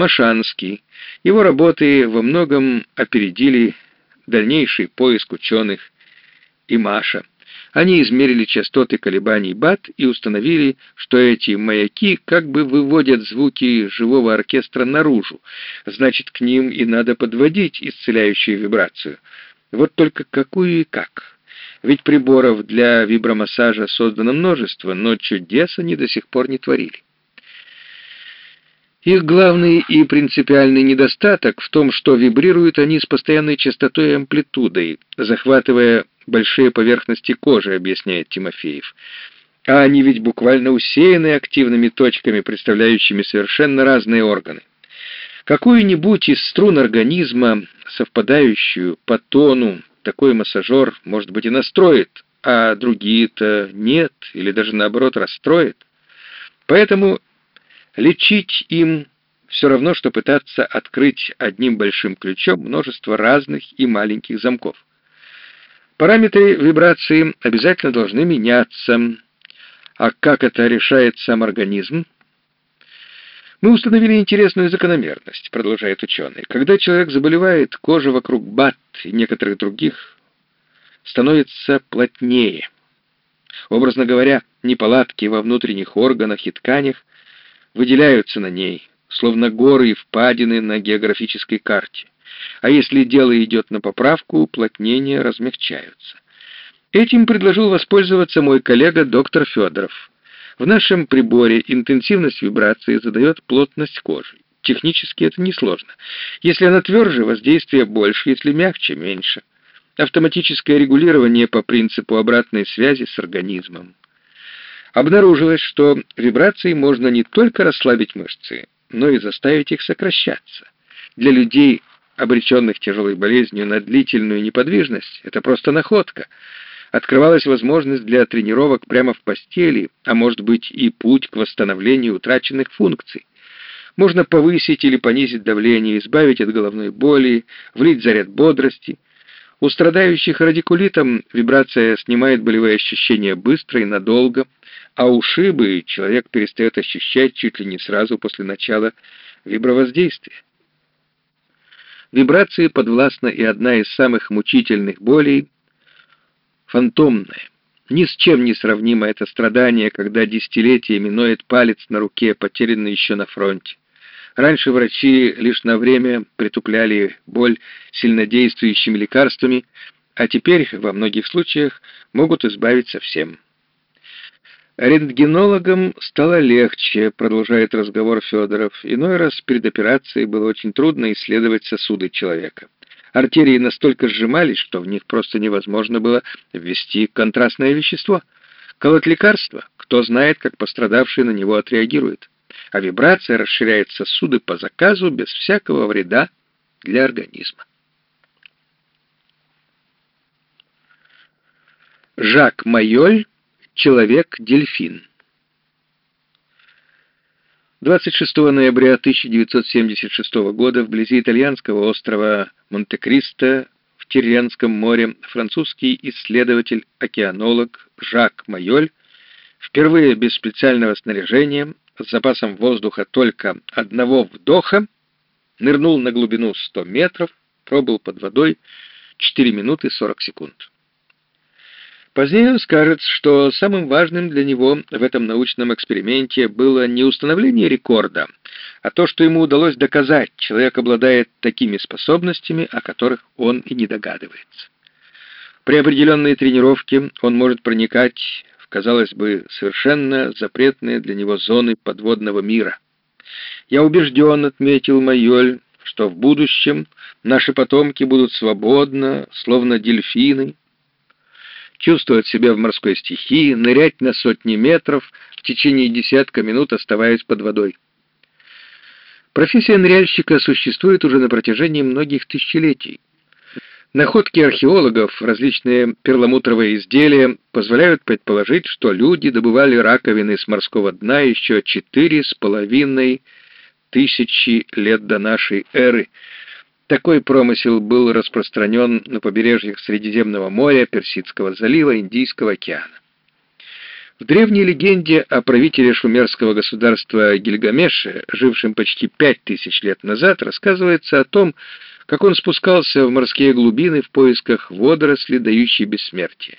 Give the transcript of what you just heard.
Машанский. Его работы во многом опередили дальнейший поиск ученых и Маша. Они измерили частоты колебаний бат и установили, что эти маяки как бы выводят звуки живого оркестра наружу, значит, к ним и надо подводить исцеляющую вибрацию. Вот только какую и как? Ведь приборов для вибромассажа создано множество, но чудес они до сих пор не творили. Их главный и принципиальный недостаток в том, что вибрируют они с постоянной частотой и амплитудой, захватывая большие поверхности кожи, объясняет Тимофеев. А они ведь буквально усеяны активными точками, представляющими совершенно разные органы. Какую-нибудь из струн организма, совпадающую по тону, такой массажер, может быть, и настроит, а другие-то нет, или даже наоборот расстроит. Поэтому лечить им все равно, что пытаться открыть одним большим ключом множество разных и маленьких замков. Параметры вибрации обязательно должны меняться. А как это решает сам организм? Мы установили интересную закономерность, продолжает ученый. Когда человек заболевает, кожа вокруг бат и некоторых других становится плотнее. Образно говоря, неполадки во внутренних органах и тканях выделяются на ней, словно горы и впадины на географической карте а если дело идет на поправку, уплотнения размягчаются. Этим предложил воспользоваться мой коллега доктор Федоров. В нашем приборе интенсивность вибрации задает плотность кожи. Технически это несложно. Если она тверже, воздействие больше, если мягче, меньше. Автоматическое регулирование по принципу обратной связи с организмом. Обнаружилось, что вибрацией можно не только расслабить мышцы, но и заставить их сокращаться. Для людей обреченных тяжелой болезнью на длительную неподвижность, это просто находка. Открывалась возможность для тренировок прямо в постели, а может быть и путь к восстановлению утраченных функций. Можно повысить или понизить давление, избавить от головной боли, влить заряд бодрости. У страдающих радикулитом вибрация снимает болевые ощущения быстро и надолго, а ушибы человек перестает ощущать чуть ли не сразу после начала вибровоздействия. Вибрации подвластна и одна из самых мучительных болей — фантомная. Ни с чем не сравнимо это страдание, когда десятилетиями ноет палец на руке, потерянный еще на фронте. Раньше врачи лишь на время притупляли боль сильнодействующими лекарствами, а теперь во многих случаях могут избавить совсем. Рентгенологам стало легче, продолжает разговор Федоров. Иной раз перед операцией было очень трудно исследовать сосуды человека. Артерии настолько сжимались, что в них просто невозможно было ввести контрастное вещество. Колоть лекарства, кто знает, как пострадавший на него отреагирует. А вибрация расширяет сосуды по заказу без всякого вреда для организма. Жак Майоль Человек-дельфин. 26 ноября 1976 года вблизи итальянского острова Монте-Кристо в Тирренском море французский исследователь-океанолог Жак Майоль впервые без специального снаряжения с запасом воздуха только одного вдоха нырнул на глубину 100 метров, пробыл под водой 4 минуты 40 секунд. Позднее он скажет, что самым важным для него в этом научном эксперименте было не установление рекорда, а то, что ему удалось доказать, человек обладает такими способностями, о которых он и не догадывается. При определенной тренировке он может проникать в, казалось бы, совершенно запретные для него зоны подводного мира. «Я убежден», — отметил Майоль, — «что в будущем наши потомки будут свободно, словно дельфины, чувствовать себя в морской стихии, нырять на сотни метров, в течение десятка минут оставаясь под водой. Профессия ныряльщика существует уже на протяжении многих тысячелетий. Находки археологов, различные перламутровые изделия позволяют предположить, что люди добывали раковины с морского дна еще четыре с половиной тысячи лет до нашей эры, такой промысел был распространен на побережьях Средиземного моря, Персидского залива, Индийского океана. В древней легенде о правителе шумерского государства Гильгамеше, жившем почти пять тысяч лет назад, рассказывается о том, как он спускался в морские глубины в поисках водоросли, дающей бессмертие.